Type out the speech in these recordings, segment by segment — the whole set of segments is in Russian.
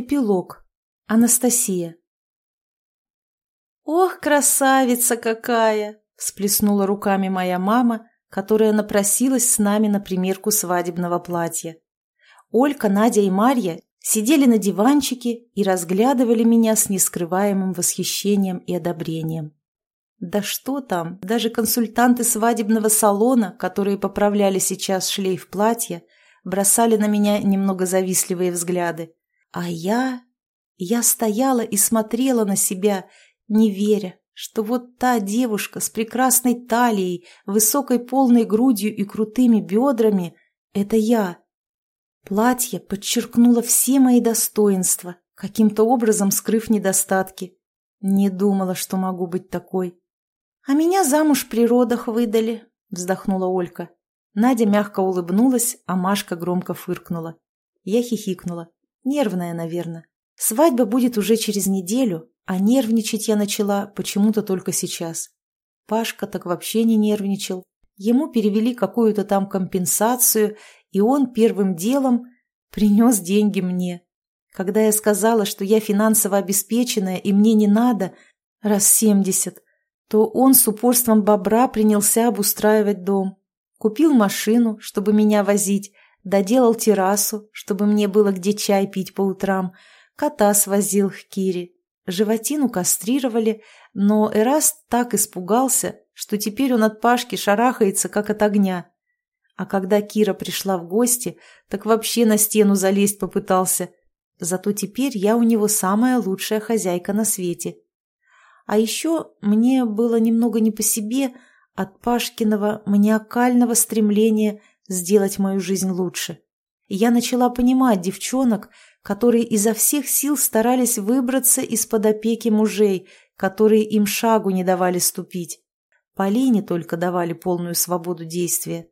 Эпилог. Анастасия. «Ох, красавица какая!» – всплеснула руками моя мама, которая напросилась с нами на примерку свадебного платья. Олька, Надя и Марья сидели на диванчике и разглядывали меня с нескрываемым восхищением и одобрением. Да что там, даже консультанты свадебного салона, которые поправляли сейчас шлейф платья, бросали на меня немного завистливые взгляды. А я... Я стояла и смотрела на себя, не веря, что вот та девушка с прекрасной талией, высокой полной грудью и крутыми бедрами — это я. Платье подчеркнуло все мои достоинства, каким-то образом скрыв недостатки. Не думала, что могу быть такой. «А меня замуж при родах выдали», — вздохнула Олька. Надя мягко улыбнулась, а Машка громко фыркнула. Я хихикнула. Нервная, наверное. Свадьба будет уже через неделю, а нервничать я начала почему-то только сейчас. Пашка так вообще не нервничал. Ему перевели какую-то там компенсацию, и он первым делом принес деньги мне. Когда я сказала, что я финансово обеспеченная и мне не надо, раз семьдесят, то он с упорством бобра принялся обустраивать дом. Купил машину, чтобы меня возить, доделал террасу, чтобы мне было где чай пить по утрам, кота свозил к Кире. Животину кастрировали, но Эраст так испугался, что теперь он от Пашки шарахается, как от огня. А когда Кира пришла в гости, так вообще на стену залезть попытался. Зато теперь я у него самая лучшая хозяйка на свете. А еще мне было немного не по себе от Пашкиного маниакального стремления сделать мою жизнь лучше. Я начала понимать девчонок, которые изо всех сил старались выбраться из-под опеки мужей, которые им шагу не давали ступить. Полине только давали полную свободу действия.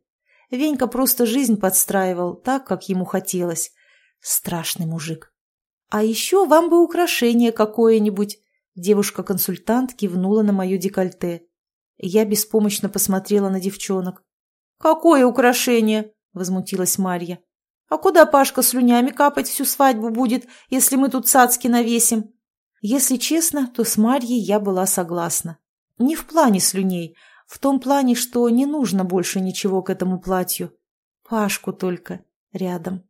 Венька просто жизнь подстраивал так, как ему хотелось. Страшный мужик. «А еще вам бы украшение какое-нибудь!» Девушка-консультант кивнула на мое декольте. Я беспомощно посмотрела на девчонок. «Какое украшение?» – возмутилась Марья. «А куда Пашка слюнями капать всю свадьбу будет, если мы тут цацки навесим?» Если честно, то с Марьей я была согласна. Не в плане слюней, в том плане, что не нужно больше ничего к этому платью. Пашку только рядом.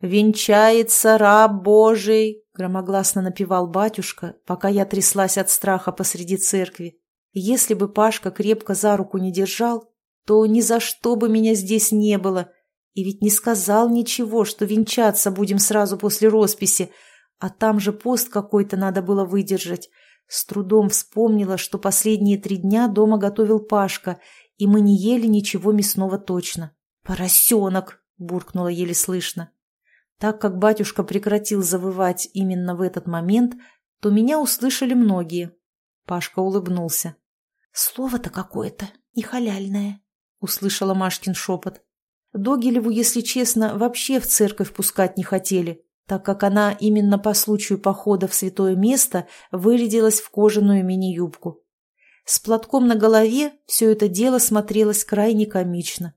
«Венчается раб Божий!» — громогласно напевал батюшка, пока я тряслась от страха посреди церкви. Если бы Пашка крепко за руку не держал, то ни за что бы меня здесь не было. И ведь не сказал ничего, что венчаться будем сразу после росписи, а там же пост какой-то надо было выдержать. С трудом вспомнила, что последние три дня дома готовил Пашка, и мы не ели ничего мясного точно. «Поросенок!» – буркнула еле слышно. Так как батюшка прекратил завывать именно в этот момент, то меня услышали многие. Пашка улыбнулся. «Слово-то какое-то, и халяльное», — услышала Машкин шепот. Догилеву, если честно, вообще в церковь пускать не хотели, так как она именно по случаю похода в святое место вырядилась в кожаную мини-юбку. С платком на голове все это дело смотрелось крайне комично.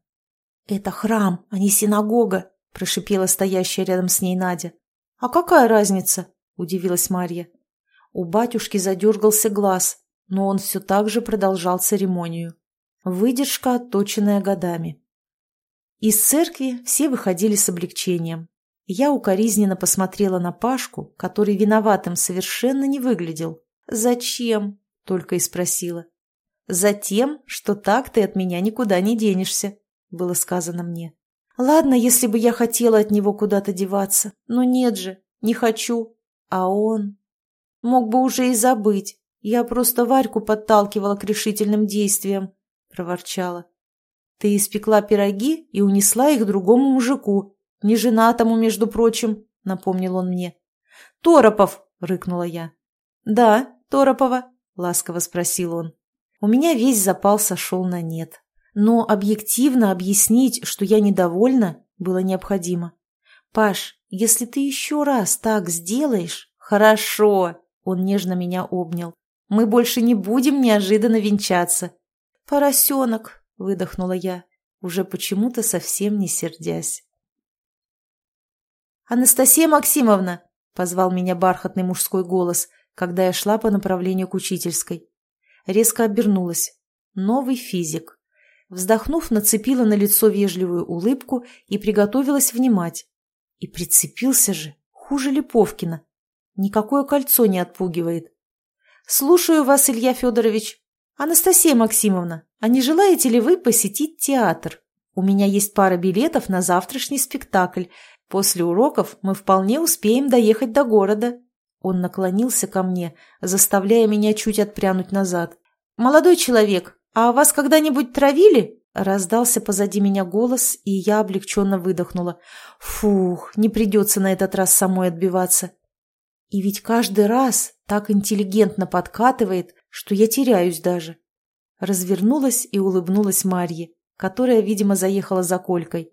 «Это храм, а не синагога», – прошипела стоящая рядом с ней Надя. «А какая разница?» – удивилась Марья. У батюшки задергался глаз, но он все так же продолжал церемонию. Выдержка, отточенная годами. Из церкви все выходили с облегчением. Я укоризненно посмотрела на Пашку, который виноватым совершенно не выглядел. «Зачем?» — только и спросила. «Затем, что так ты от меня никуда не денешься», — было сказано мне. «Ладно, если бы я хотела от него куда-то деваться, но нет же, не хочу. А он...» «Мог бы уже и забыть. Я просто Варьку подталкивала к решительным действиям. — проворчала. «Ты испекла пироги и унесла их другому мужику, неженатому, между прочим», — напомнил он мне. «Торопов!» — рыкнула я. «Да, Торопова», — ласково спросил он. У меня весь запал сошел на нет. Но объективно объяснить, что я недовольна, было необходимо. «Паш, если ты еще раз так сделаешь...» «Хорошо!» — он нежно меня обнял. «Мы больше не будем неожиданно венчаться. «Поросенок!» — выдохнула я, уже почему-то совсем не сердясь. «Анастасия Максимовна!» — позвал меня бархатный мужской голос, когда я шла по направлению к учительской. Резко обернулась. Новый физик. Вздохнув, нацепила на лицо вежливую улыбку и приготовилась внимать. И прицепился же, хуже Липовкина. Никакое кольцо не отпугивает. «Слушаю вас, Илья Федорович. Анастасия Максимовна, а не желаете ли вы посетить театр? У меня есть пара билетов на завтрашний спектакль. После уроков мы вполне успеем доехать до города». Он наклонился ко мне, заставляя меня чуть отпрянуть назад. «Молодой человек, а вас когда-нибудь травили?» Раздался позади меня голос, и я облегченно выдохнула. «Фух, не придется на этот раз самой отбиваться». И ведь каждый раз так интеллигентно подкатывает, что я теряюсь даже. Развернулась и улыбнулась Марье, которая, видимо, заехала за Колькой.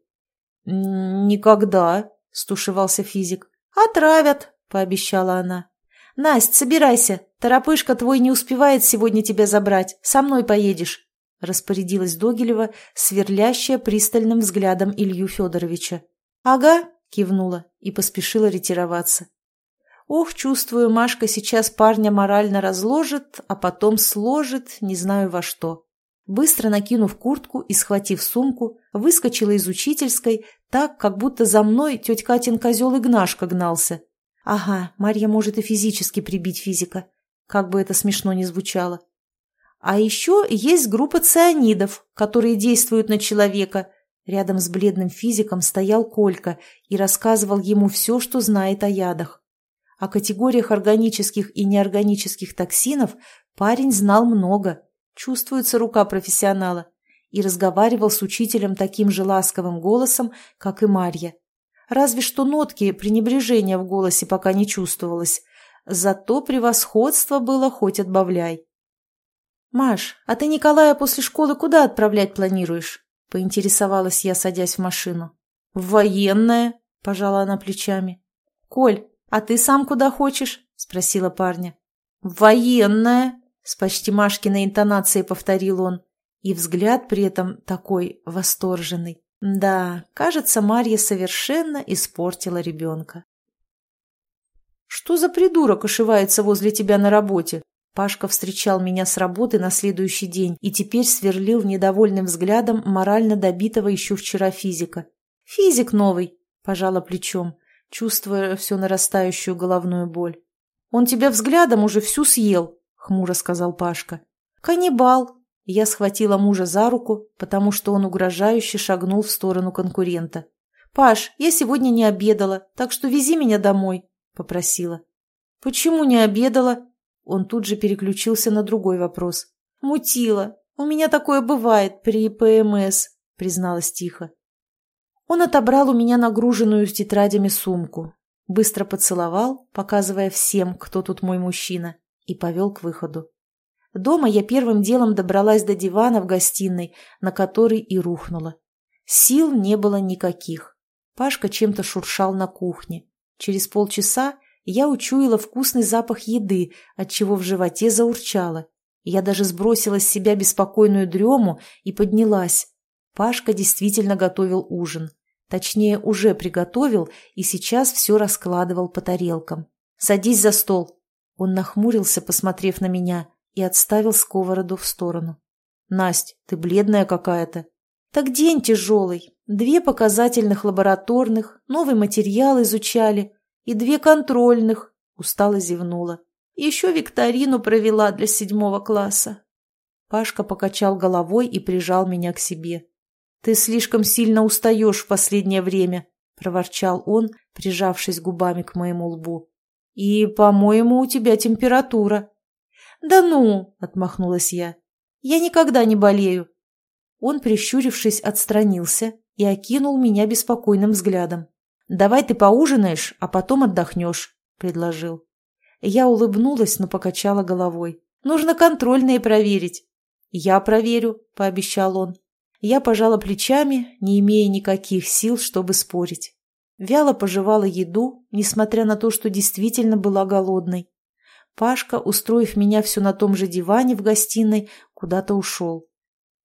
«Никогда», — стушевался физик. «Отравят», — пообещала она. «Насть, собирайся. Торопышка твой не успевает сегодня тебя забрать. Со мной поедешь», — распорядилась Догилева, сверлящая пристальным взглядом Илью Федоровича. «Ага», — кивнула и поспешила ретироваться. Ох, чувствую, Машка сейчас парня морально разложит, а потом сложит, не знаю во что. Быстро накинув куртку и схватив сумку, выскочила из учительской, так, как будто за мной тетя Катин козел Игнашка гнался. Ага, Марья может и физически прибить физика, как бы это смешно ни звучало. А еще есть группа цианидов, которые действуют на человека. Рядом с бледным физиком стоял Колька и рассказывал ему все, что знает о ядах. О категориях органических и неорганических токсинов парень знал много, чувствуется рука профессионала, и разговаривал с учителем таким же ласковым голосом, как и Марья. Разве что нотки пренебрежения в голосе пока не чувствовалось, зато превосходство было хоть отбавляй. «Маш, а ты Николая после школы куда отправлять планируешь?» — поинтересовалась я, садясь в машину. «В военное», — пожала она плечами. «Коль, «А ты сам куда хочешь?» – спросила парня. «Военная!» – с почти Машкиной интонацией повторил он. И взгляд при этом такой восторженный. Да, кажется, Марья совершенно испортила ребенка. «Что за придурок ошивается возле тебя на работе?» Пашка встречал меня с работы на следующий день и теперь сверлил недовольным взглядом морально добитого еще вчера физика. «Физик новый», – пожала плечом чувствуя всю нарастающую головную боль. «Он тебя взглядом уже всю съел», — хмуро сказал Пашка. «Каннибал!» Я схватила мужа за руку, потому что он угрожающе шагнул в сторону конкурента. «Паш, я сегодня не обедала, так что вези меня домой», — попросила. «Почему не обедала?» Он тут же переключился на другой вопрос. «Мутила. У меня такое бывает при ПМС», — призналась тихо. Он отобрал у меня нагруженную с тетрадями сумку, быстро поцеловал, показывая всем, кто тут мой мужчина, и повел к выходу. Дома я первым делом добралась до дивана в гостиной, на который и рухнула. Сил не было никаких. Пашка чем-то шуршал на кухне. Через полчаса я учуяла вкусный запах еды, отчего в животе заурчало. Я даже сбросила с себя беспокойную дрему и поднялась. Пашка действительно готовил ужин. Точнее, уже приготовил и сейчас все раскладывал по тарелкам. «Садись за стол». Он нахмурился, посмотрев на меня, и отставил сковороду в сторону. «Насть, ты бледная какая-то». «Так день тяжелый. Две показательных лабораторных, новый материал изучали, и две контрольных», — устало зевнула. «Еще викторину провела для седьмого класса». Пашка покачал головой и прижал меня к себе. «Ты слишком сильно устаешь в последнее время», — проворчал он, прижавшись губами к моему лбу. «И, по-моему, у тебя температура». «Да ну!» — отмахнулась я. «Я никогда не болею». Он, прищурившись, отстранился и окинул меня беспокойным взглядом. «Давай ты поужинаешь, а потом отдохнешь», — предложил. Я улыбнулась, но покачала головой. «Нужно контрольные проверить». «Я проверю», — пообещал он. Я пожала плечами, не имея никаких сил, чтобы спорить. Вяло пожевала еду, несмотря на то, что действительно была голодной. Пашка, устроив меня все на том же диване в гостиной, куда-то ушел.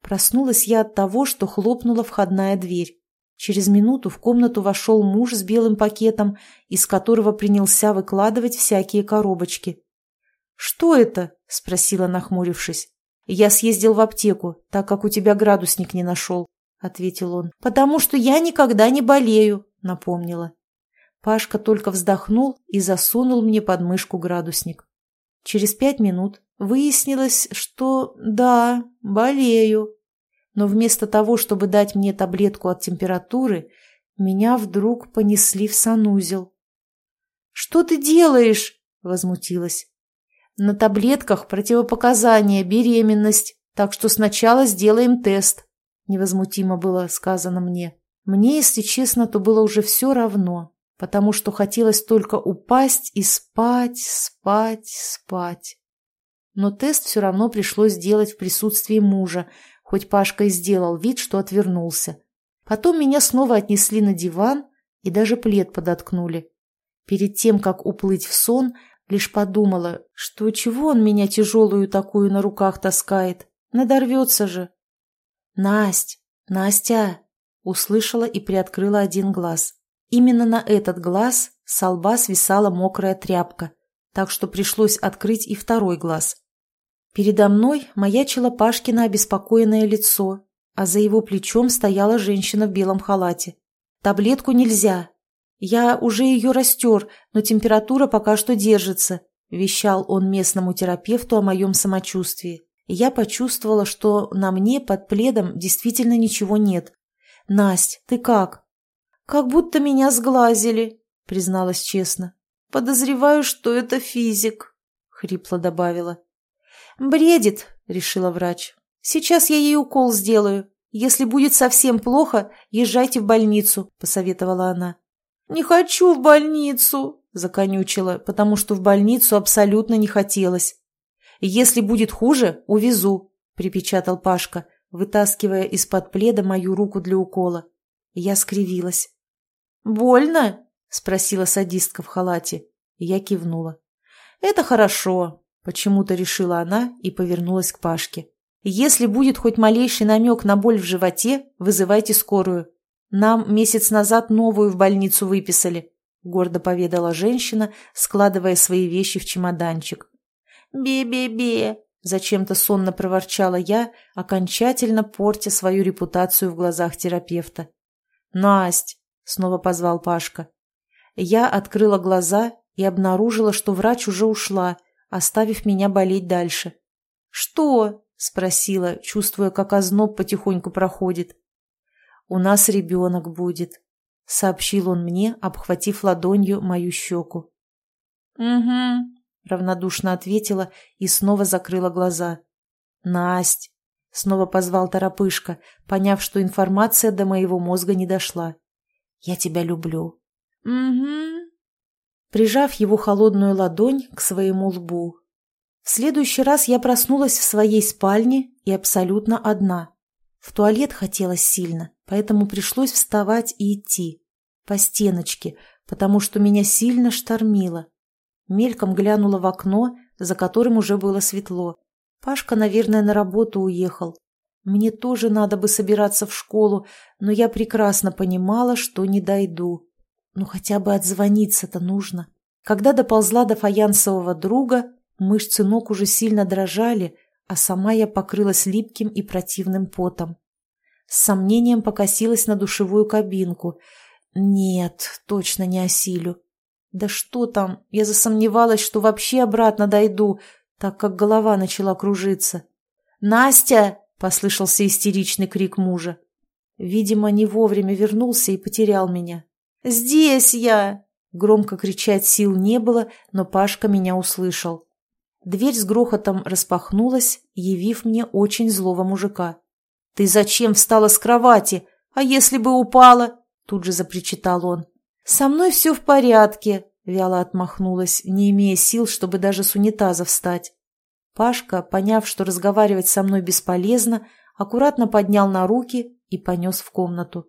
Проснулась я от того, что хлопнула входная дверь. Через минуту в комнату вошел муж с белым пакетом, из которого принялся выкладывать всякие коробочки. «Что это?» – спросила, нахмурившись. «Я съездил в аптеку, так как у тебя градусник не нашел», – ответил он. «Потому что я никогда не болею», – напомнила. Пашка только вздохнул и засунул мне под мышку градусник. Через пять минут выяснилось, что да, болею. Но вместо того, чтобы дать мне таблетку от температуры, меня вдруг понесли в санузел. «Что ты делаешь?» – возмутилась. «На таблетках противопоказания, беременность, так что сначала сделаем тест», – невозмутимо было сказано мне. Мне, если честно, то было уже все равно потому что хотелось только упасть и спать, спать, спать. Но тест все равно пришлось сделать в присутствии мужа, хоть Пашка и сделал вид, что отвернулся. Потом меня снова отнесли на диван и даже плед подоткнули. Перед тем, как уплыть в сон, лишь подумала, что чего он меня тяжелую такую на руках таскает, надорвется же. «Насть! Настя!» услышала и приоткрыла один глаз. Именно на этот глаз с лба свисала мокрая тряпка, так что пришлось открыть и второй глаз. Передо мной маячило Пашкино обеспокоенное лицо, а за его плечом стояла женщина в белом халате. «Таблетку нельзя. Я уже ее растер, но температура пока что держится», вещал он местному терапевту о моем самочувствии. я почувствовала, что на мне под пледом действительно ничего нет. «Насть, ты как?» «Как будто меня сглазили», — призналась честно. «Подозреваю, что это физик», — хрипло добавила. «Бредит», — решила врач. «Сейчас я ей укол сделаю. Если будет совсем плохо, езжайте в больницу», — посоветовала она. «Не хочу в больницу», — законючила, потому что в больницу абсолютно не хотелось. «Если будет хуже, увезу», — припечатал Пашка, вытаскивая из-под пледа мою руку для укола. Я скривилась. «Больно?» – спросила садистка в халате. Я кивнула. «Это хорошо», – почему-то решила она и повернулась к Пашке. «Если будет хоть малейший намек на боль в животе, вызывайте скорую. Нам месяц назад новую в больницу выписали», – гордо поведала женщина, складывая свои вещи в чемоданчик. «Бе-бе-бе», – зачем-то сонно проворчала я, окончательно портя свою репутацию в глазах терапевта. «Насть, снова позвал Пашка. Я открыла глаза и обнаружила, что врач уже ушла, оставив меня болеть дальше. «Что?» – спросила, чувствуя, как озноб потихоньку проходит. «У нас ребенок будет», – сообщил он мне, обхватив ладонью мою щеку. «Угу», – равнодушно ответила и снова закрыла глаза. «Насть!» – снова позвал Торопышка, поняв, что информация до моего мозга не дошла. Я тебя люблю». «Угу». Прижав его холодную ладонь к своему лбу. В следующий раз я проснулась в своей спальне и абсолютно одна. В туалет хотелось сильно, поэтому пришлось вставать и идти. По стеночке, потому что меня сильно штормило. Мельком глянула в окно, за которым уже было светло. Пашка, наверное, на работу уехал. Мне тоже надо бы собираться в школу, но я прекрасно понимала, что не дойду. Ну хотя бы отзвониться-то нужно. Когда доползла до фаянсового друга, мышцы ног уже сильно дрожали, а сама я покрылась липким и противным потом. С сомнением покосилась на душевую кабинку. Нет, точно не осилю. Да что там, я засомневалась, что вообще обратно дойду, так как голова начала кружиться. «Настя!» Послышался истеричный крик мужа. Видимо, не вовремя вернулся и потерял меня. «Здесь я!» Громко кричать сил не было, но Пашка меня услышал. Дверь с грохотом распахнулась, явив мне очень злого мужика. «Ты зачем встала с кровати? А если бы упала?» Тут же запричитал он. «Со мной все в порядке», — вяло отмахнулась, не имея сил, чтобы даже с унитаза встать. Пашка, поняв, что разговаривать со мной бесполезно, аккуратно поднял на руки и понес в комнату.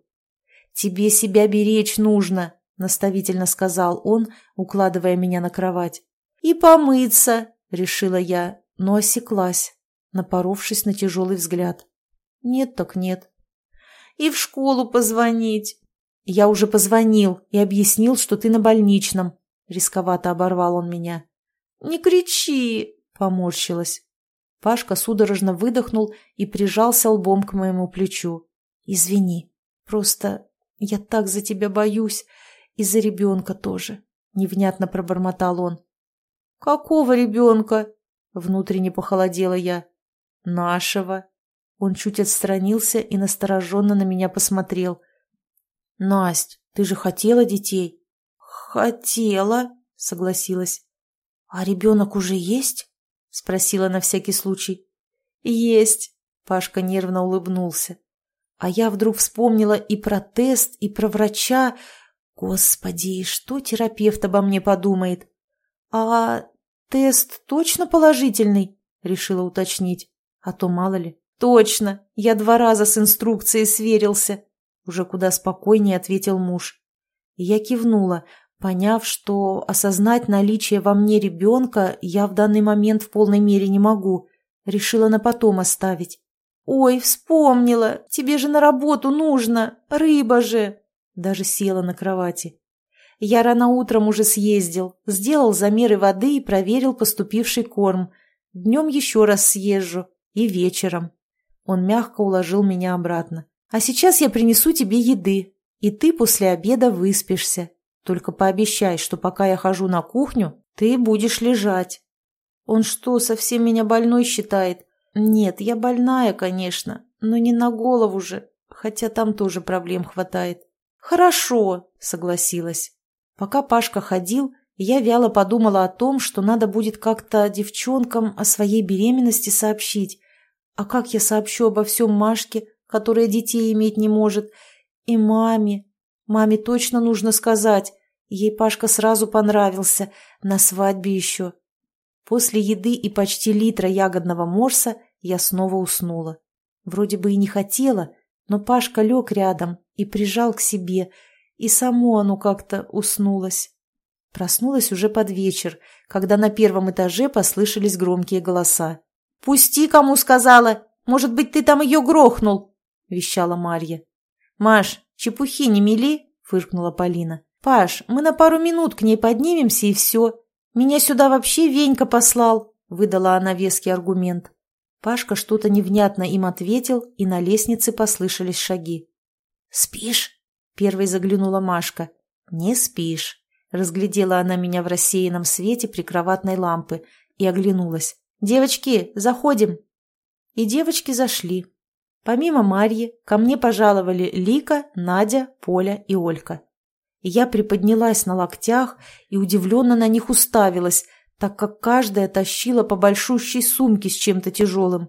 «Тебе себя беречь нужно», — наставительно сказал он, укладывая меня на кровать. «И помыться», — решила я, но осеклась, напоровшись на тяжелый взгляд. «Нет так нет». «И в школу позвонить», Я уже позвонил и объяснил, что ты на больничном. Рисковато оборвал он меня. «Не кричи!» — поморщилась. Пашка судорожно выдохнул и прижался лбом к моему плечу. «Извини, просто я так за тебя боюсь, и за ребенка тоже», — невнятно пробормотал он. «Какого ребенка?» — внутренне похолодела я. «Нашего». Он чуть отстранился и настороженно на меня посмотрел. «Насть, ты же хотела детей?» «Хотела», — согласилась. «А ребенок уже есть?» — спросила на всякий случай. «Есть», — Пашка нервно улыбнулся. А я вдруг вспомнила и про тест, и про врача. Господи, что терапевт обо мне подумает? «А тест точно положительный?» — решила уточнить. А то мало ли. «Точно! Я два раза с инструкцией сверился!» Уже куда спокойнее ответил муж. Я кивнула, поняв, что осознать наличие во мне ребенка я в данный момент в полной мере не могу. Решила на потом оставить. «Ой, вспомнила! Тебе же на работу нужно! Рыба же!» Даже села на кровати. Я рано утром уже съездил, сделал замеры воды и проверил поступивший корм. Днем еще раз съезжу. И вечером. Он мягко уложил меня обратно. «А сейчас я принесу тебе еды, и ты после обеда выспишься. Только пообещай, что пока я хожу на кухню, ты будешь лежать». «Он что, совсем меня больной считает?» «Нет, я больная, конечно, но не на голову же, хотя там тоже проблем хватает». «Хорошо», — согласилась. Пока Пашка ходил, я вяло подумала о том, что надо будет как-то девчонкам о своей беременности сообщить. А как я сообщу обо всем Машке, которая детей иметь не может, и маме? Маме точно нужно сказать. Ей Пашка сразу понравился, на свадьбе еще. После еды и почти литра ягодного морса я снова уснула. Вроде бы и не хотела, но Пашка лег рядом и прижал к себе, и само оно как-то уснулось. Проснулась уже под вечер, когда на первом этаже послышались громкие голоса. «Пусти, кому сказала! Может быть, ты там ее грохнул!» – вещала Марья. «Маш, чепухи не мели!» – фыркнула Полина. «Паш, мы на пару минут к ней поднимемся и все. Меня сюда вообще Венька послал!» – выдала она веский аргумент. Пашка что-то невнятно им ответил, и на лестнице послышались шаги. «Спишь?» – первой заглянула Машка. «Не спишь». Разглядела она меня в рассеянном свете прикроватной лампы и оглянулась. «Девочки, заходим!» И девочки зашли. Помимо Марьи, ко мне пожаловали Лика, Надя, Поля и Олька. Я приподнялась на локтях и удивленно на них уставилась, так как каждая тащила по большущей сумке с чем-то тяжелым.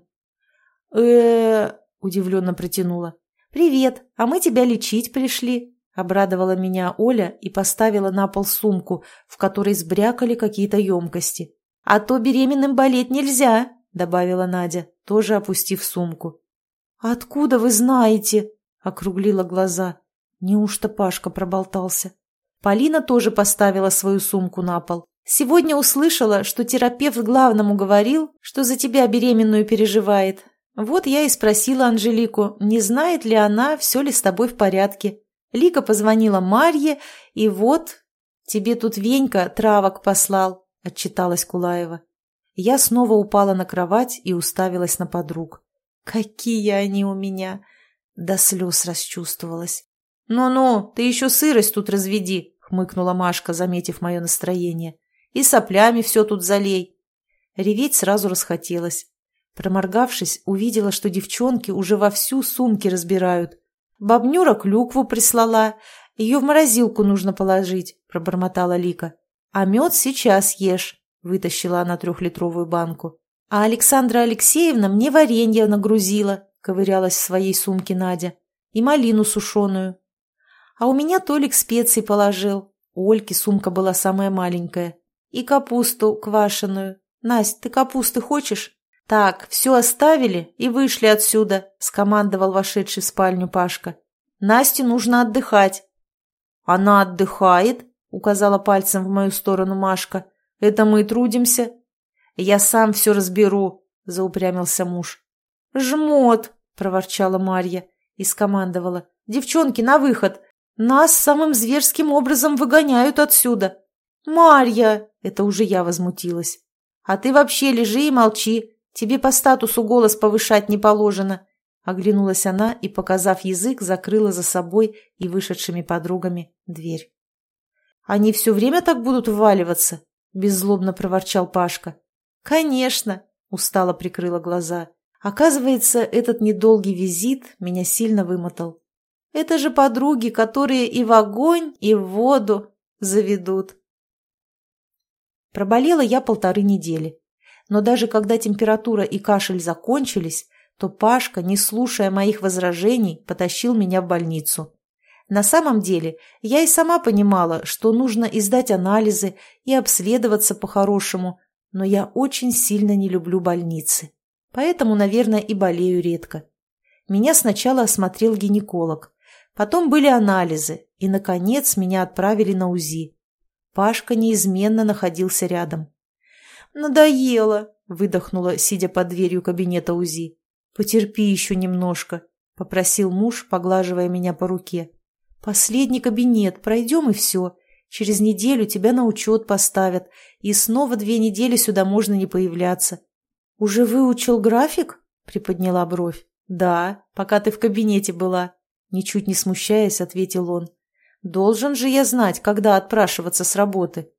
э удивленно протянула. «Привет, а мы тебя лечить пришли», — обрадовала меня Оля и поставила на пол сумку, в которой сбрякали какие-то емкости. «А то беременным болеть нельзя», — добавила Надя, тоже опустив сумку. «Откуда вы знаете?» — округлила глаза. Неужто Пашка проболтался? Полина тоже поставила свою сумку на пол. «Сегодня услышала, что терапевт главному говорил, что за тебя беременную переживает. Вот я и спросила Анжелику, не знает ли она, все ли с тобой в порядке. Лика позвонила Марье, и вот... Тебе тут Венька травок послал. — отчиталась Кулаева. Я снова упала на кровать и уставилась на подруг. «Какие они у меня!» До слез расчувствовалась. «Ну-ну, ты еще сырость тут разведи», — хмыкнула Машка, заметив мое настроение. «И соплями все тут залей». Реветь сразу расхотелось. Проморгавшись, увидела, что девчонки уже вовсю сумки разбирают. «Бабнюра клюкву прислала. Ее в морозилку нужно положить», — пробормотала Лика. «А мед сейчас ешь», — вытащила она трехлитровую банку. «А Александра Алексеевна мне варенье нагрузила», — ковырялась в своей сумке Надя, «и малину сушеную». «А у меня Толик специй положил». У Ольки сумка была самая маленькая. «И капусту квашеную. Насть, ты капусты хочешь?» «Так, все оставили и вышли отсюда», — скомандовал вошедший в спальню Пашка. «Насте нужно отдыхать». «Она отдыхает?» указала пальцем в мою сторону Машка. «Это мы трудимся?» «Я сам все разберу», — заупрямился муж. «Жмот!» — проворчала Марья и скомандовала. «Девчонки, на выход! Нас самым зверским образом выгоняют отсюда. Марья, это уже я возмутилась. А ты вообще лежи и молчи. Тебе по статусу голос повышать не положено. Оглянулась она и, показав язык, закрыла за собой и вышедшими подругами дверь. «Они все время так будут вваливаться?» – беззлобно проворчал Пашка. «Конечно!» – устало прикрыла глаза. Оказывается, этот недолгий визит меня сильно вымотал. Это же подруги, которые и в огонь, и в воду заведут. Проболела я полторы недели. Но даже когда температура и кашель закончились, то Пашка, не слушая моих возражений, потащил меня в больницу. На самом деле, я и сама понимала, что нужно издать анализы и обследоваться по-хорошему, но я очень сильно не люблю больницы. Поэтому, наверное, и болею редко. Меня сначала осмотрел гинеколог. Потом были анализы, и, наконец, меня отправили на УЗИ. Пашка неизменно находился рядом. «Надоело!» – выдохнула, сидя под дверью кабинета УЗИ. «Потерпи еще немножко», — попросил муж, поглаживая меня по руке. «Последний кабинет, пройдем и все. Через неделю тебя на учет поставят, и снова две недели сюда можно не появляться». «Уже выучил график?» — приподняла бровь. «Да, пока ты в кабинете была», — ничуть не смущаясь, ответил он. «Должен же я знать, когда отпрашиваться с работы».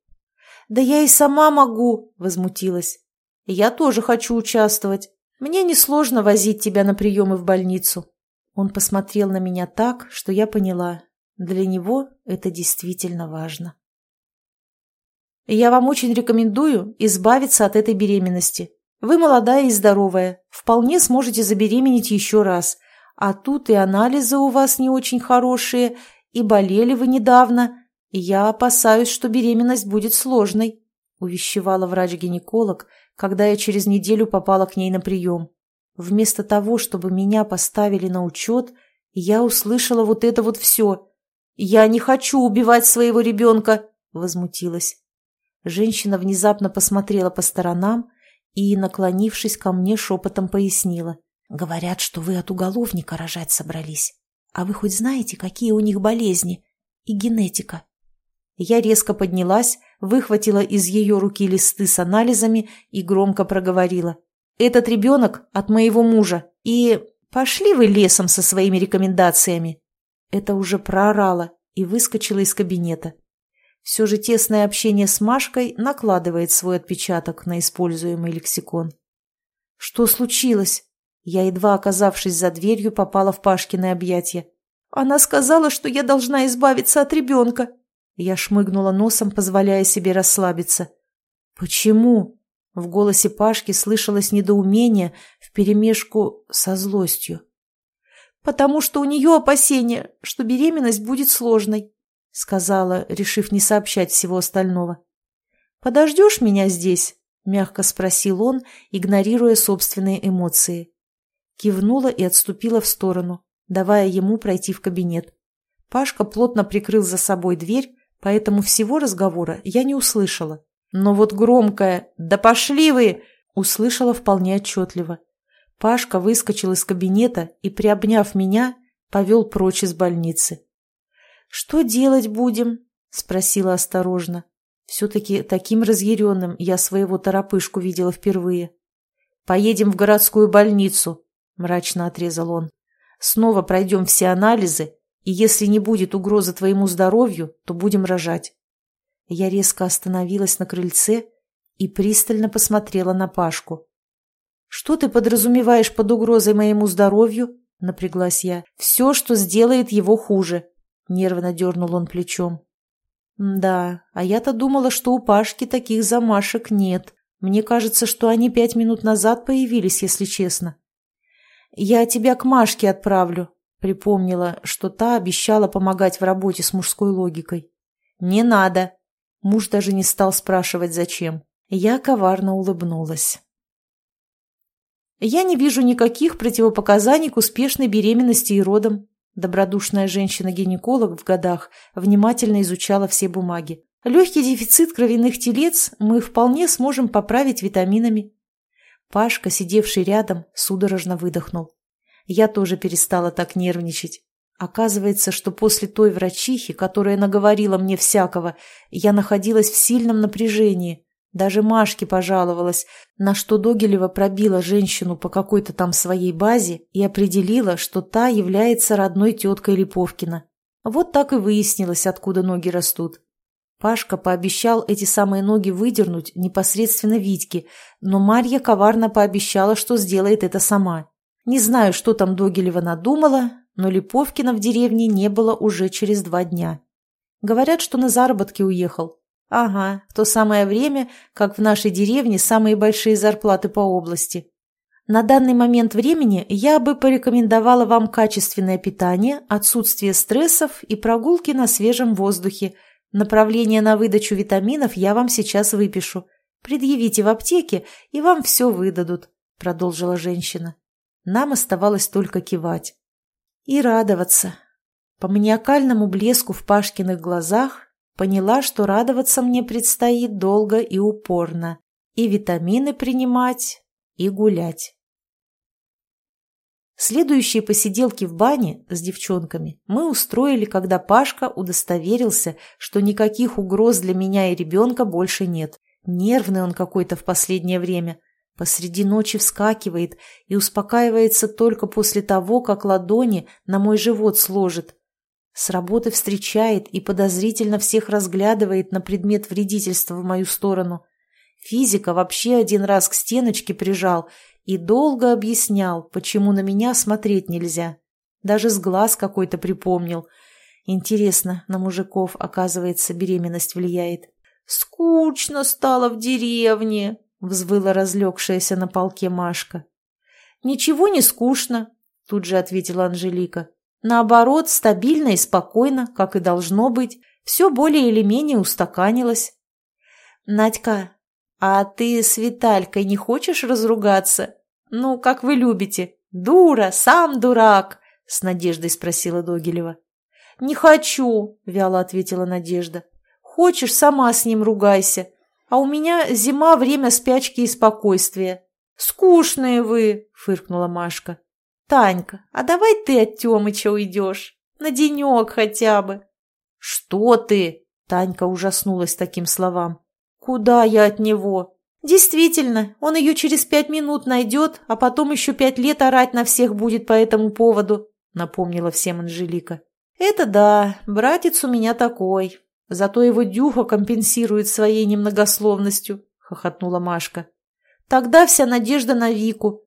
«Да я и сама могу», — возмутилась. «Я тоже хочу участвовать. Мне несложно возить тебя на приемы в больницу». Он посмотрел на меня так, что я поняла. Для него это действительно важно. Я вам очень рекомендую избавиться от этой беременности. Вы молодая и здоровая, вполне сможете забеременеть еще раз. А тут и анализы у вас не очень хорошие, и болели вы недавно. Я опасаюсь, что беременность будет сложной», — увещевала врач-гинеколог, когда я через неделю попала к ней на прием. Вместо того, чтобы меня поставили на учет, я услышала вот это вот все. «Я не хочу убивать своего ребенка!» – возмутилась. Женщина внезапно посмотрела по сторонам и, наклонившись ко мне, шепотом пояснила. «Говорят, что вы от уголовника рожать собрались. А вы хоть знаете, какие у них болезни? И генетика?» Я резко поднялась, выхватила из ее руки листы с анализами и громко проговорила. «Этот ребенок от моего мужа, и пошли вы лесом со своими рекомендациями!» Это уже проорала и выскочила из кабинета. Все же тесное общение с Машкой накладывает свой отпечаток на используемый лексикон. «Что случилось?» Я, едва оказавшись за дверью, попала в Пашкины объятия. «Она сказала, что я должна избавиться от ребенка», я шмыгнула носом, позволяя себе расслабиться. «Почему?» В голосе Пашки слышалось недоумение вперемешку со злостью. «Потому что у нее опасения, что беременность будет сложной», сказала, решив не сообщать всего остального. «Подождешь меня здесь?» мягко спросил он, игнорируя собственные эмоции. Кивнула и отступила в сторону, давая ему пройти в кабинет. Пашка плотно прикрыл за собой дверь, поэтому всего разговора я не услышала. Но вот громкое «Да пошли вы!» услышала вполне отчетливо. Пашка выскочил из кабинета и, приобняв меня, повел прочь из больницы. «Что делать будем?» – спросила осторожно. Все-таки таким разъяренным я своего торопышку видела впервые. «Поедем в городскую больницу», – мрачно отрезал он. «Снова пройдем все анализы и если не будет угрозы твоему здоровью, то будем рожать. Я резко остановилась на крыльце и пристально посмотрела на Пашку. «Что ты подразумеваешь под угрозой моему здоровью?» — напряглась я. «Все, что сделает его хуже», — нервно дернул он плечом. «Да, а я-то думала, что у Пашки таких замашек нет. Мне кажется, что они пять минут назад появились, если честно». «Я тебя к Машке отправлю», Припомнила, что та обещала помогать в работе с мужской логикой. «Не надо!» Муж даже не стал спрашивать, зачем. Я коварно улыбнулась. «Я не вижу никаких противопоказаний к успешной беременности и родам», Добродушная женщина-гинеколог в годах внимательно изучала все бумаги. Легкий дефицит кровяных телец мы вполне сможем поправить витаминами. Пашка, сидевший рядом, судорожно выдохнул. Я тоже перестала так нервничать. Оказывается, что после той врачихи, которая наговорила мне всякого, я находилась в сильном напряжении. Даже Машке пожаловалась, на что Догилева пробила женщину по какой-то там своей базе и определила, что та является родной теткой Липовкина. Вот так и выяснилось, откуда ноги растут. Пашка пообещал эти самые ноги выдернуть непосредственно Витьке, но Марья коварно пообещала, что сделает это сама. Не знаю, что там Догилева надумала, но Липовкина в деревне не было уже через два дня. Говорят, что на заработки уехал. Ага, в то самое время, как в нашей деревне самые большие зарплаты по области. На данный момент времени я бы порекомендовала вам качественное питание, отсутствие стрессов и прогулки на свежем воздухе. Направление на выдачу витаминов я вам сейчас выпишу. Предъявите в аптеке, и вам все выдадут», — продолжила женщина. Нам оставалось только кивать. И радоваться. По маниакальному блеску в Пашкиных глазах поняла, что радоваться мне предстоит долго и упорно. И витамины принимать, и гулять. Следующие посиделки в бане с девчонками мы устроили, когда Пашка удостоверился, что никаких угроз для меня и ребенка больше нет. Нервный он какой-то в последнее время. Посреди ночи вскакивает и успокаивается только после того, как ладони на мой живот сложит. С работы встречает и подозрительно всех разглядывает на предмет вредительства в мою сторону. Физика вообще один раз к стеночке прижал и долго объяснял, почему на меня смотреть нельзя. Даже с глаз какой-то припомнил. Интересно, на мужиков, оказывается, беременность влияет. «Скучно стало в деревне», взвыла разлегшаяся на полке Машка. «Ничего не скучно», — тут же ответила Анжелика. «Наоборот, стабильно и спокойно, как и должно быть. Все более или менее устаканилось». «Надька, а ты с Виталькой не хочешь разругаться? Ну, как вы любите. Дура, сам дурак», — с надеждой спросила Догилева. «Не хочу», — вяло ответила Надежда. «Хочешь, сама с ним ругайся. А у меня зима – время спячки и спокойствия. Скучные вы, фыркнула Машка. Танька, а давай ты от Тёмыча уйдешь? На денек хотя бы. Что ты? Танька ужаснулась таким словам. Куда я от него? Действительно, он ее через пять минут найдет, а потом еще пять лет орать на всех будет по этому поводу, напомнила всем Анжелика. Это да, братец у меня такой, Зато его Дюха компенсирует своей немногословностью, — хохотнула Машка. Тогда вся надежда на Вику.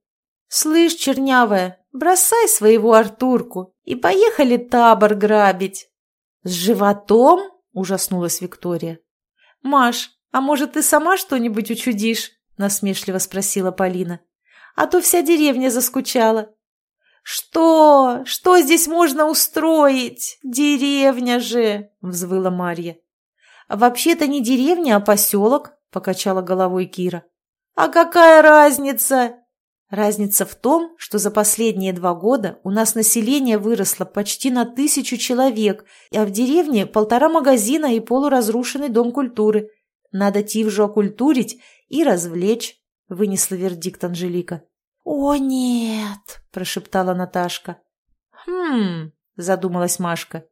Слышь, чернявая, бросай своего Артурку и поехали табор грабить. С животом? — ужаснулась Виктория. Маш, а может, ты сама что-нибудь учудишь? — насмешливо спросила Полина. А то вся деревня заскучала. «Что? Что здесь можно устроить? Деревня же!» — взвыла Марья. «Вообще-то не деревня, а поселок», — покачала головой Кира. «А какая разница?» «Разница в том, что за последние два года у нас население выросло почти на тысячу человек, а в деревне полтора магазина и полуразрушенный дом культуры. Надо Тивжу окультурить и развлечь», — вынесла вердикт Анжелика. «О, нет!» – прошептала Наташка. «Хм...» – задумалась Машка.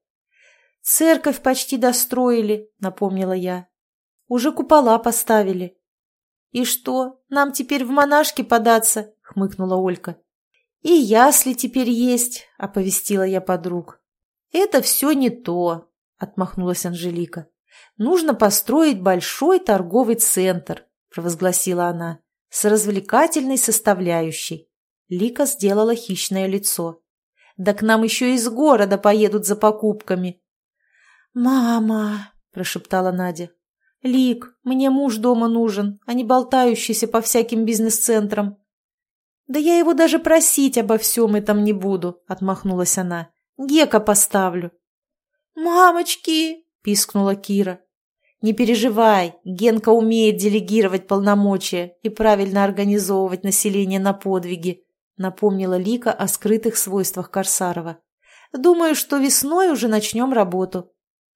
«Церковь почти достроили», – напомнила я. «Уже купола поставили». «И что, нам теперь в монашки податься?» – хмыкнула Олька. «И ясли теперь есть», – оповестила я подруг. «Это все не то», – отмахнулась Анжелика. «Нужно построить большой торговый центр», – провозгласила она с развлекательной составляющей. Лика сделала хищное лицо. «Да к нам еще из города поедут за покупками». «Мама!» – прошептала Надя. «Лик, мне муж дома нужен, а не болтающийся по всяким бизнес-центрам». «Да я его даже просить обо всем этом не буду», – отмахнулась она. «Гека поставлю». «Мамочки!» – пискнула Кира. Не переживай, Генка умеет делегировать полномочия и правильно организовывать население на подвиги, напомнила Лика о скрытых свойствах Корсарова. Думаю, что весной уже начнем работу.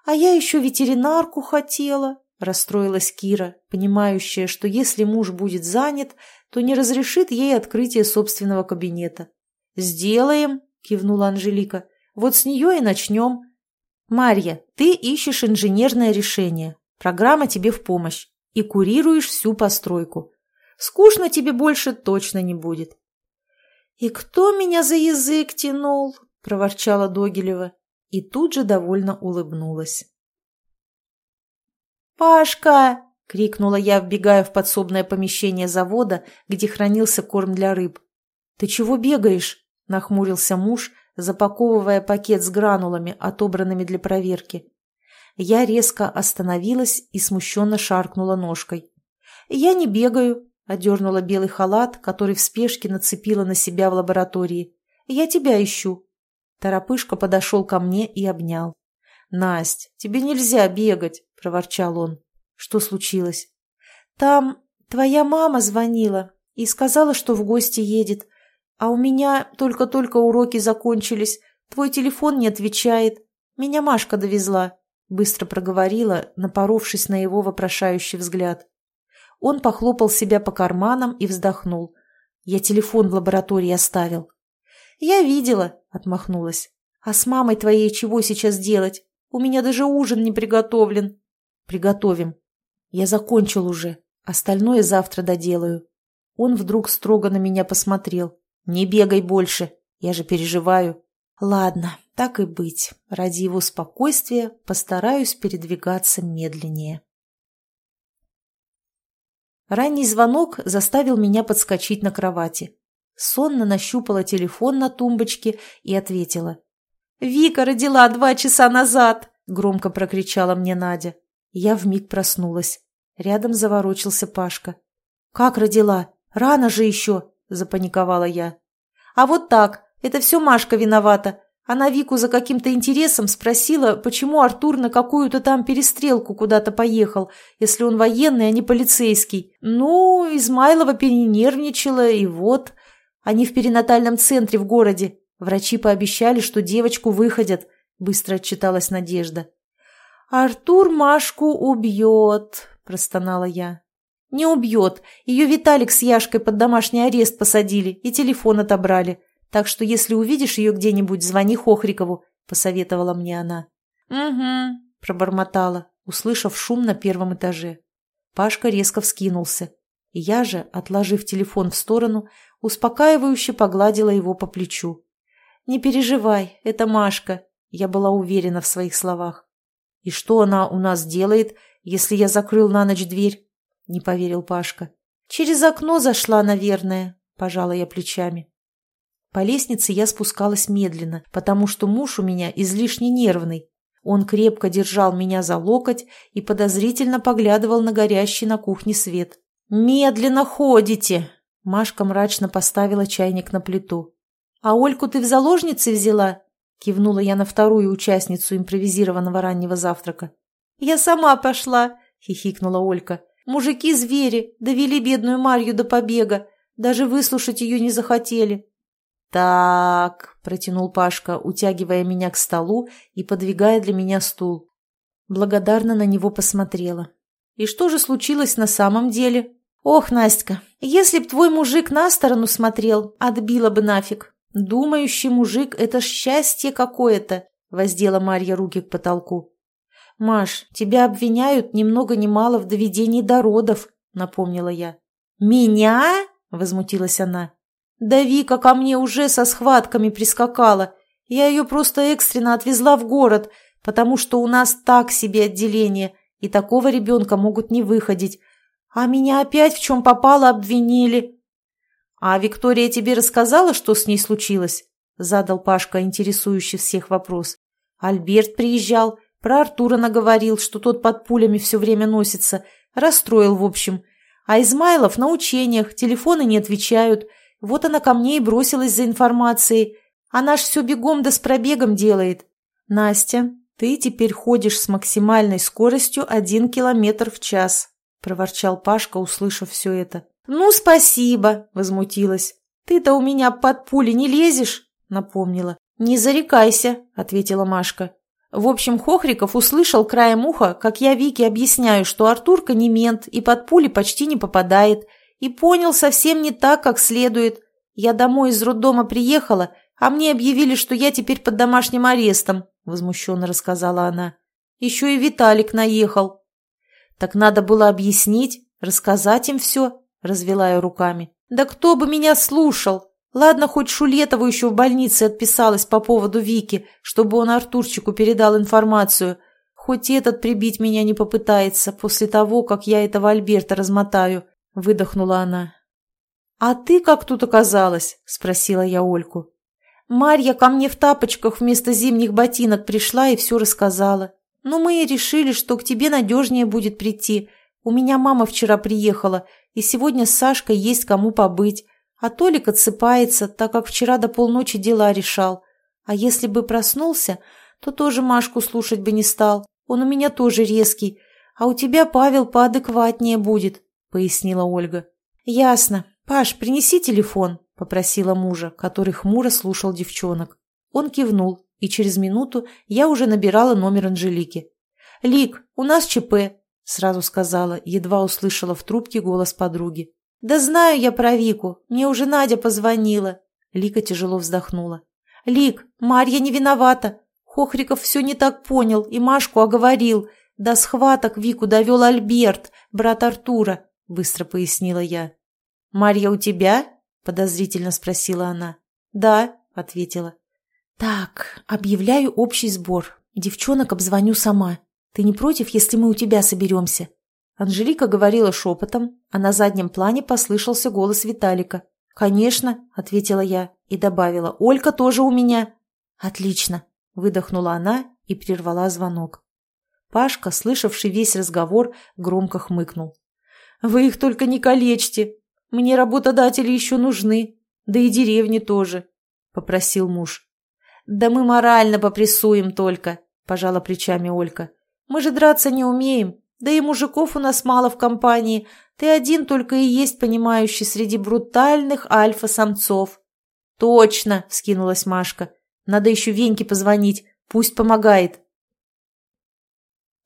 А я еще ветеринарку хотела, расстроилась Кира, понимающая, что если муж будет занят, то не разрешит ей открытие собственного кабинета. «Сделаем», — кивнула Анжелика. Вот с нее и начнем. Марья, ты ищешь инженерное решение. Программа тебе в помощь. И курируешь всю постройку. Скучно тебе больше точно не будет. «И кто меня за язык тянул?» – проворчала Догилева и тут же довольно улыбнулась. «Пашка!» – крикнула я, вбегая в подсобное помещение завода, где хранился корм для рыб. «Ты чего бегаешь?» – нахмурился муж, запаковывая пакет с гранулами, отобранными для проверки. Я резко остановилась и смущенно шаркнула ножкой. «Я не бегаю», – одернула белый халат, который в спешке нацепила на себя в лаборатории. «Я тебя ищу». Торопышка подошел ко мне и обнял. «Насть, тебе нельзя бегать», – проворчал он. «Что случилось?» «Там твоя мама звонила и сказала, что в гости едет. А у меня только-только уроки закончились. Твой телефон не отвечает. Меня Машка довезла», – быстро проговорила, напоровшись на его вопрошающий взгляд. Он похлопал себя по карманам и вздохнул. «Я телефон в лаборатории оставил». «Я видела», – отмахнулась. «А с мамой твоей чего сейчас делать? У меня даже ужин не приготовлен». «Приготовим. Я закончил уже. Остальное завтра доделаю». Он вдруг строго на меня посмотрел. Не бегай больше, я же переживаю. Ладно, так и быть. Ради его спокойствия постараюсь передвигаться медленнее. Ранний звонок заставил меня подскочить на кровати. Сонно нащупала телефон на тумбочке и ответила. «Вика родила два часа назад!» – громко прокричала мне Надя. Я вмиг проснулась. Рядом заворочился Пашка. «Как родила? Рано же еще!» запаниковала я. «А вот так. Это все Машка виновата. Она Вику за каким-то интересом спросила, почему Артур на какую-то там перестрелку куда-то поехал, если он военный, а не полицейский. Ну, Измайлова перенервничала, и вот. Они в перинатальном центре в городе. Врачи пообещали, что девочку выходят», — быстро отчиталась Надежда. «Артур Машку убьет», — простонала я. «Не убьет. Ее Виталик с Яшкой под домашний арест посадили и телефон отобрали. Так что если увидишь ее где-нибудь, звони Хохрикову», — посоветовала мне она. «Угу», — пробормотала, услышав шум на первом этаже. Пашка резко вскинулся. Я же, отложив телефон в сторону, успокаивающе погладила его по плечу. «Не переживай, это Машка», — я была уверена в своих словах. «И что она у нас делает, если я закрыл на ночь дверь?» не поверил Пашка. «Через окно зашла, наверное», – пожала я плечами. По лестнице я спускалась медленно, потому что муж у меня излишне нервный. Он крепко держал меня за локоть и подозрительно поглядывал на горящий на кухне свет. «Медленно ходите!» Машка мрачно поставила чайник на плиту. «А Ольку ты в заложницы взяла?» Кивнула я на вторую участницу импровизированного раннего завтрака. «Я сама пошла!» — хихикнула Олька. Мужики-звери довели бедную Марью до побега, даже выслушать ее не захотели. «Так», — протянул Пашка, утягивая меня к столу и подвигая для меня стул. Благодарно на него посмотрела. «И что же случилось на самом деле?» «Ох, Настя, если б твой мужик на сторону смотрел, отбила бы нафиг. Думающий мужик — это счастье какое-то», — воздела Марья руки к потолку. «Маш, тебя обвиняют ни много ни мало в доведении до родов», — напомнила я. «Меня?» — возмутилась она. «Да Вика ко мне уже со схватками прискакала. Я ее просто экстренно отвезла в город, потому что у нас так себе отделение, и такого ребенка могут не выходить. А меня опять в чем попало обвинили». «А Виктория тебе рассказала, что с ней случилось?» — задал Пашка интересующий всех вопрос. «Альберт приезжал». Про Артура наговорил, что тот под пулями все время носится. Расстроил, в общем. А Измайлов на учениях, телефоны не отвечают. Вот она ко мне и бросилась за информацией. Она ж все бегом да с пробегом делает. Настя, ты теперь ходишь с максимальной скоростью один километр в час, проворчал Пашка, услышав все это. Ну, спасибо, возмутилась. Ты-то у меня под пули не лезешь, напомнила. Не зарекайся, ответила Машка. В общем, Хохриков услышал краем уха, как я Вике объясняю, что Артурка не мент и под пули почти не попадает, и понял совсем не так, как следует. Я домой из роддома приехала, А мне объявили, что я теперь под домашним арестом, возмущенно рассказала она. Еще и Виталик наехал. Так надо было объяснить, рассказать им все, развела я руками. Да кто бы меня слушал? Ладно, хоть Шулетову еще в больнице отписалась по поводу Вики, чтобы он Артурчику передал информацию. Хоть этот прибить меня не попытается после того, как я этого Альберта размотаю, выдохнула она. «А ты как тут оказалась?» – спросила я Ольку. «Марья ко мне в тапочках вместо зимних ботинок пришла и все рассказала. Но мы и решили, что к тебе надежнее будет прийти. У меня мама вчера приехала, и сегодня с Сашкой есть кому побыть. А Толик отсыпается, так как вчера до полночи дела решал. А если бы проснулся, то тоже Машку слушать бы не стал. Он у меня тоже резкий. А у тебя Павел поадекватнее будет», — пояснила Ольга. «Ясно. Паш, принеси телефон», — попросила мужа, который хмуро слушал девчонок. Он кивнул, и через минуту я уже набирала номер Анжелики. «Лик, у нас ЧП», — сразу сказала, едва услышала в трубке голос подруги. «Да знаю я про Вику. Мне уже Надя позвонила». Лика тяжело вздохнула. «Лик, Марья не виновата. Хохриков все не так понял и Машку оговорил. До схваток Вику довел Альберт, брат Артура», — быстро пояснила я. «Марья у тебя?» — подозрительно спросила она. «Да», — ответила. «Так, объявляю общий сбор. Девчонок обзвоню сама. Ты не против, если мы у тебя соберемся?» Анжелика говорила шепотом, а на заднем плане послышался голос Виталика. «Конечно», — ответила я и добавила, «Олька тоже у меня». «Отлично», — выдохнула она и прервала звонок. Пашка, слышавший весь разговор, громко хмыкнул. «Вы их только не калечьте. Мне работодатели еще нужны, да и деревни тоже», — попросил муж. «Да мы морально попрессуем только», — пожала плечами Олька. «Мы же драться не умеем, да и мужиков у нас мало в компании. Ты один только и есть понимающий среди брутальных альфа-самцов». «Точно!» – вскинулась Машка. «Надо еще Веньке позвонить. Пусть помогает».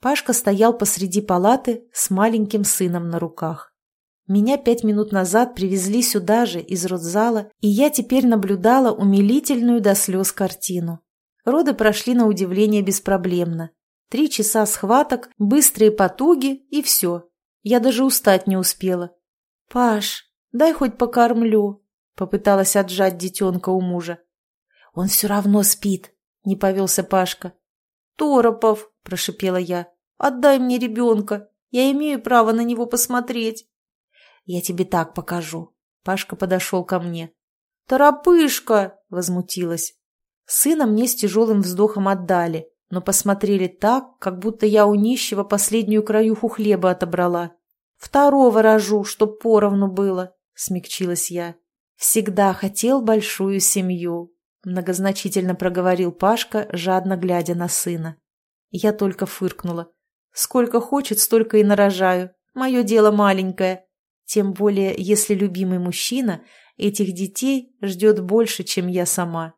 Пашка стоял посреди палаты с маленьким сыном на руках. Меня пять минут назад привезли сюда же, из родзала, и я теперь наблюдала умилительную до слез картину. Роды прошли на удивление беспроблемно. Три часа схваток, быстрые потуги и все. Я даже устать не успела. «Паш, дай хоть покормлю», — попыталась отжать детенка у мужа. «Он все равно спит», — не повелся Пашка. «Торопов», — прошипела я, — «отдай мне ребенка. Я имею право на него посмотреть». «Я тебе так покажу». Пашка подошел ко мне. «Торопышка!» — возмутилась. Сына мне с тяжелым вздохом отдали, но посмотрели так, как будто я у нищего последнюю краюху хлеба отобрала. «Второго рожу, чтоб поровну было», — смягчилась я. «Всегда хотел большую семью», — многозначительно проговорил Пашка, жадно глядя на сына. Я только фыркнула. «Сколько хочет, столько и нарожаю. Мое дело маленькое. Тем более, если любимый мужчина этих детей ждет больше, чем я сама».